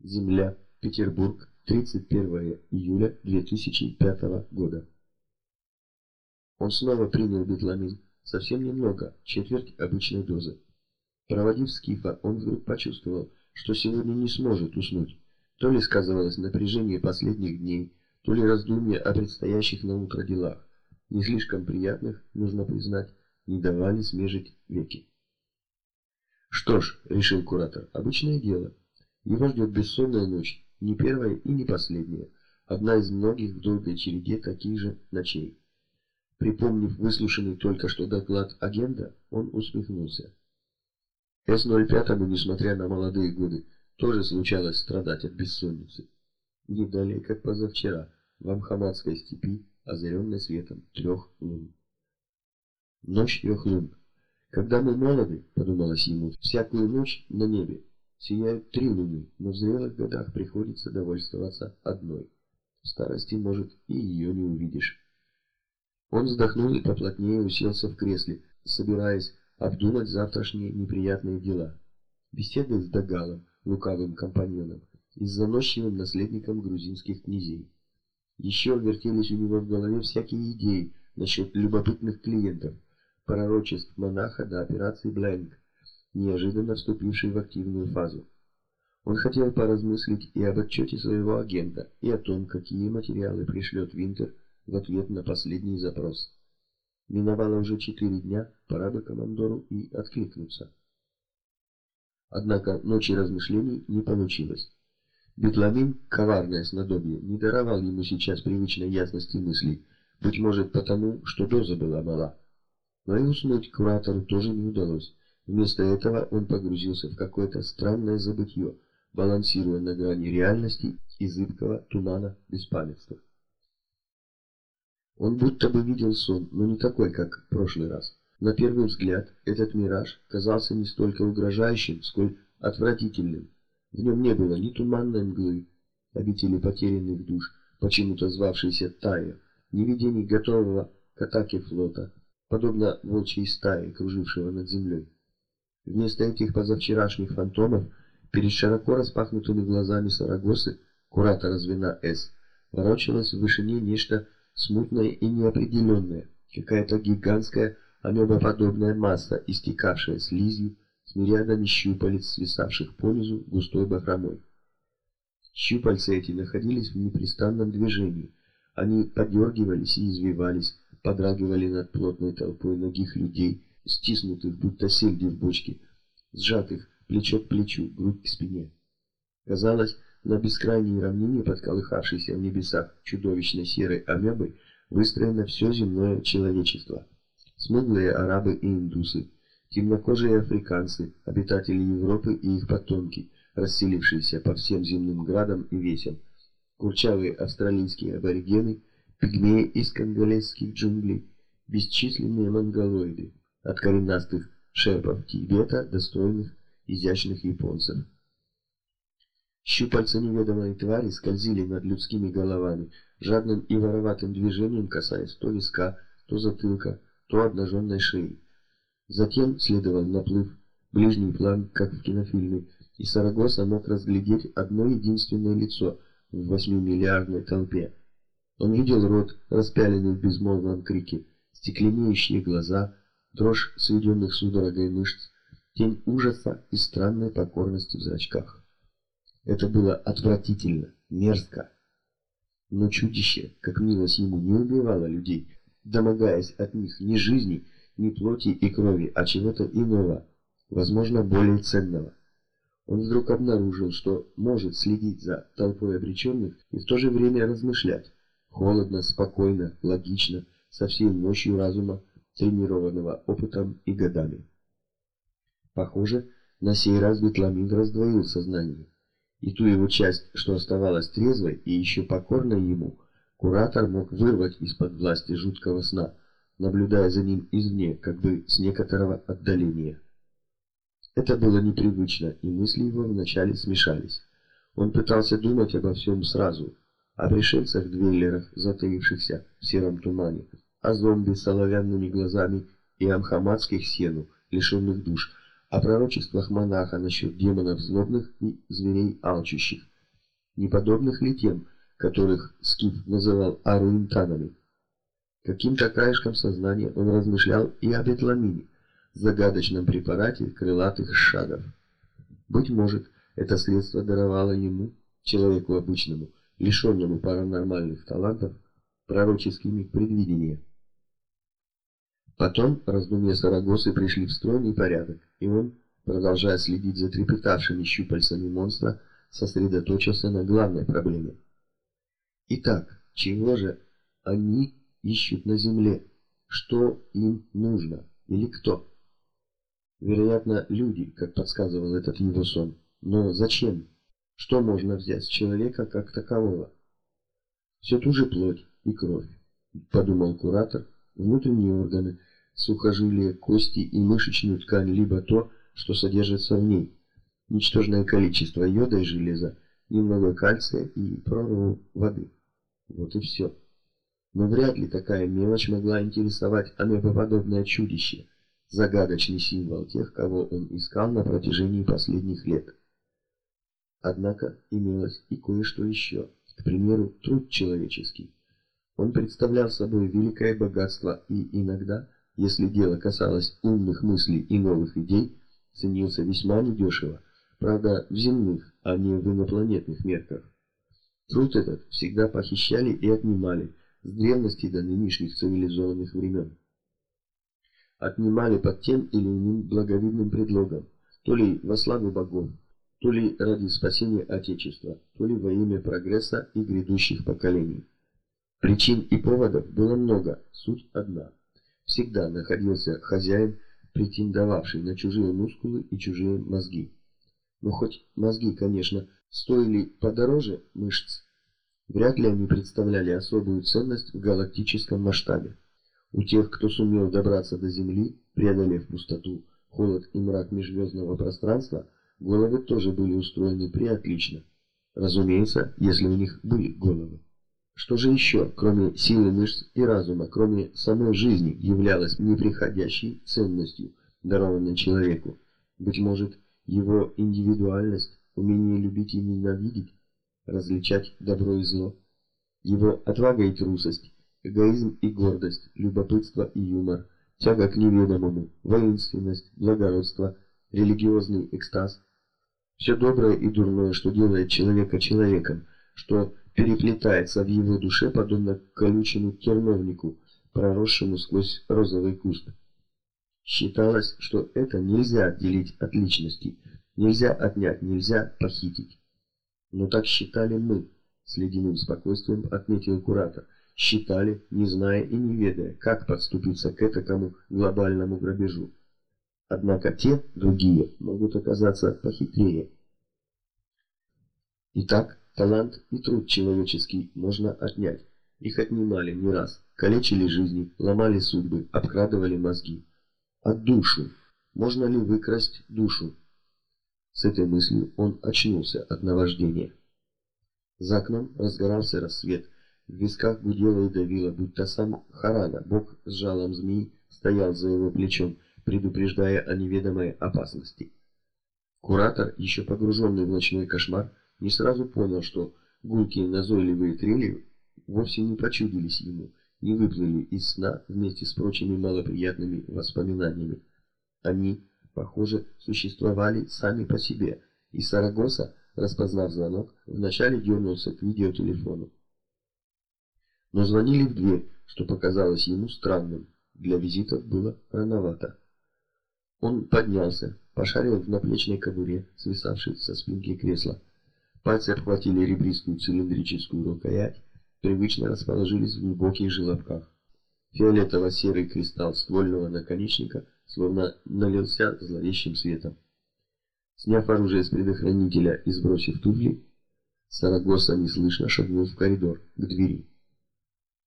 Земля, Петербург, 31 июля 2005 года. Он снова принял бетламин, совсем немного, четверть обычной дозы. Проводив скифа, он вдруг почувствовал, что сегодня не сможет уснуть. То ли сказывалось напряжение последних дней, то ли раздумья о предстоящих на утро делах. Не слишком приятных, нужно признать, не давали смежить веки. Что ж, решил куратор, обычное дело. Его ждет бессонная ночь, не первая и не последняя, одна из многих в долгой череде таких же ночей. Припомнив выслушанный только что доклад агента, он усмехнулся. С-05, несмотря на молодые годы, тоже случалось страдать от бессонницы. Не далее, как позавчера, в Амхамадской степи, озаренной светом трех лун. Ночь трех лун. Когда мы молоды, подумалось ему, всякую ночь на небе сияют три луны, но в зрелых годах приходится довольствоваться одной. В старости, может, и ее не увидишь. Он вздохнул и поплотнее уселся в кресле, собираясь обдумать завтрашние неприятные дела. Беседы с Дагалом, лукавым компаньоном, и с заносчивым наследником грузинских князей. Еще вертелись у него в голове всякие идеи насчет любопытных клиентов, пророчеств монаха до операции Бленк, неожиданно вступившей в активную фазу. Он хотел поразмыслить и об отчете своего агента, и о том, какие материалы пришлет Винтер в ответ на последний запрос. Миновало уже четыре дня, пора бы командору и откликнуться. Однако ночи размышлений не получилось. Бетламин, коварное снадобье, не даровал ему сейчас привычной ясности мыслей, быть может потому, что доза была мала. Но и уснуть куратору тоже не удалось. Вместо этого он погрузился в какое-то странное забытье, балансируя на грани реальности и зыбкого тумана беспамятства. Он будто бы видел сон, но не такой, как в прошлый раз. На первый взгляд этот мираж казался не столько угрожающим, сколь отвратительным. В нем не было ни туманной мглы, обители потерянных душ, почему-то звавшейся Тая, ни видений готового к атаке флота, подобно волчьей стае, кружившего над землей. Вместо этих позавчерашних фантомов, перед широко распахнутыми глазами Сарагосы, куратора звена С, ворочалось в вышине нечто смутное и неопределенное, какая-то гигантская амебоподобная масса, истекавшая слизью, с мириадами щупалец, свисавших понизу густой бахромой. Щупальца эти находились в непрестанном движении. Они подергивались и извивались, подрагивали над плотной толпой ногих людей, стиснутых, будто сельди в бочке, сжатых плечо к плечу, грудь к спине. Казалось, на бескрайней равнине, подколыхавшейся в небесах чудовищной серой амебой, выстроено все земное человечество. Смуглые арабы и индусы, темнокожие африканцы, обитатели Европы и их потомки, расселившиеся по всем земным градам и весям, курчавые австралийские аборигены, пигмеи из конголезских джунглей, бесчисленные монголоиды, от коренастых шерпов Тибета до стройных изящных японцев. Щупальца неведомой твари скользили над людскими головами, жадным и вороватым движением касаясь то виска, то затылка, то обнаженной шеи. Затем следовал наплыв, ближний план, как в кинофильме, и Сарагоса мог разглядеть одно единственное лицо в восьмимиллиардной толпе. Он видел рот, распяленный в безмолвном крике, стекленеющие глаза, дрожь сведенных судорогой мышц, тень ужаса и странной покорности в зрачках. Это было отвратительно, мерзко. Но чудище, как милость ему, не убивало людей, домогаясь от них ни жизни, ни плоти и крови, а чего-то иного, возможно, более ценного. Он вдруг обнаружил, что может следить за толпой обреченных и в то же время размышлять. Холодно, спокойно, логично, со всей мощью разума, тренированного опытом и годами. Похоже, на сей раз Бетламин раздвоил сознание. И ту его часть, что оставалась трезвой и еще покорной ему, куратор мог вырвать из-под власти жуткого сна, наблюдая за ним извне, как бы с некоторого отдаления. Это было непривычно, и мысли его вначале смешались. Он пытался думать обо всем сразу, о пришельцах-двейлерах, затаившихся в сером тумане, о зомби с оловянными глазами и о сену, лишенных душ, о пророчествах монаха насчет демонов злобных и зверей алчущих, не подобных ли тем, которых Скиф называл аруинтанами. Каким-то краешком сознания он размышлял и о бетламине, загадочном препарате крылатых шагов. Быть может, это средство даровало ему, человеку обычному, лишенному паранормальных талантов, пророческими предвидения. Потом раздумья Сарагосы пришли в стройный порядок, и он, продолжая следить за трепетавшими щупальцами монстра, сосредоточился на главной проблеме. Итак, чего же они ищут на земле? Что им нужно? Или кто? Вероятно, люди, как подсказывал этот его сон. Но зачем? Что можно взять с человека как такового? Все ту же плоть и кровь, подумал куратор, внутренние органы, сухожилия, кости и мышечную ткань, либо то, что содержится в ней. Ничтожное количество йода и железа, немного кальция и прорву воды. Вот и все. Но вряд ли такая мелочь могла интересовать амебоподобное чудище, загадочный символ тех, кого он искал на протяжении последних лет. Однако имелось и кое-что еще, к примеру, труд человеческий. Он представлял собой великое богатство и иногда, если дело касалось умных мыслей и новых идей, ценился весьма недешево, правда в земных, а не в инопланетных мерках. Труд этот всегда похищали и отнимали, с древности до нынешних цивилизованных времен. Отнимали под тем или иным благовидным предлогом, то ли во славу богов, то ли ради спасения Отечества, то ли во имя прогресса и грядущих поколений. Причин и поводов было много, суть одна. Всегда находился хозяин, претендовавший на чужие мускулы и чужие мозги. Но хоть мозги, конечно, стоили подороже мышц, вряд ли они представляли особую ценность в галактическом масштабе. У тех, кто сумел добраться до Земли, преодолев пустоту, холод и мрак межзвездного пространства, головы тоже были устроены преотлично. Разумеется, если у них были головы. Что же еще, кроме силы мышц и разума, кроме самой жизни, являлось неприходящей ценностью, дарованной человеку? Быть может, его индивидуальность, умение любить и ненавидеть, различать добро и зло, его отвага и трусость, эгоизм и гордость, любопытство и юмор, тяга к неведомому, воинственность, благородство, религиозный экстаз. Все доброе и дурное, что делает человека человеком, что переплетается в его душе, подобно колючему терновнику, проросшему сквозь розовый куст. Считалось, что это нельзя отделить от личности, нельзя отнять, нельзя похитить. Но так считали мы, с ледяным спокойствием отметил куратор. Считали, не зная и не ведая, как подступиться к этому глобальному грабежу. Однако те, другие, могут оказаться похитрее. Итак, Талант и труд человеческий можно отнять. Их отнимали не раз, калечили жизни, ломали судьбы, обкрадывали мозги. А душу? Можно ли выкрасть душу? С этой мыслью он очнулся от наваждения. За окном разгорался рассвет, в висках гудело и давило, будто сам Харана, бог с жалом змеи, стоял за его плечом, предупреждая о неведомой опасности. Куратор, еще погруженный в ночной кошмар, не сразу понял, что гулкие назойливые трели вовсе не почудились ему, не выплыли из сна вместе с прочими малоприятными воспоминаниями. Они, похоже, существовали сами по себе, и Сарагоса, распознав звонок, вначале дернулся к видеотелефону. Но звонили в дверь, что показалось ему странным. Для визитов было рановато. Он поднялся, пошарил в наплечной кобуре, свисавшей со спинки кресла. Пальцы обхватили ребристую цилиндрическую рукоять, привычно расположились в глубоких желобках. Фиолетово-серый кристалл ствольного наконечника словно налился зловещим светом. Сняв оружие с предохранителя и сбросив туфли, Сарагоса неслышно шагнул в коридор, к двери.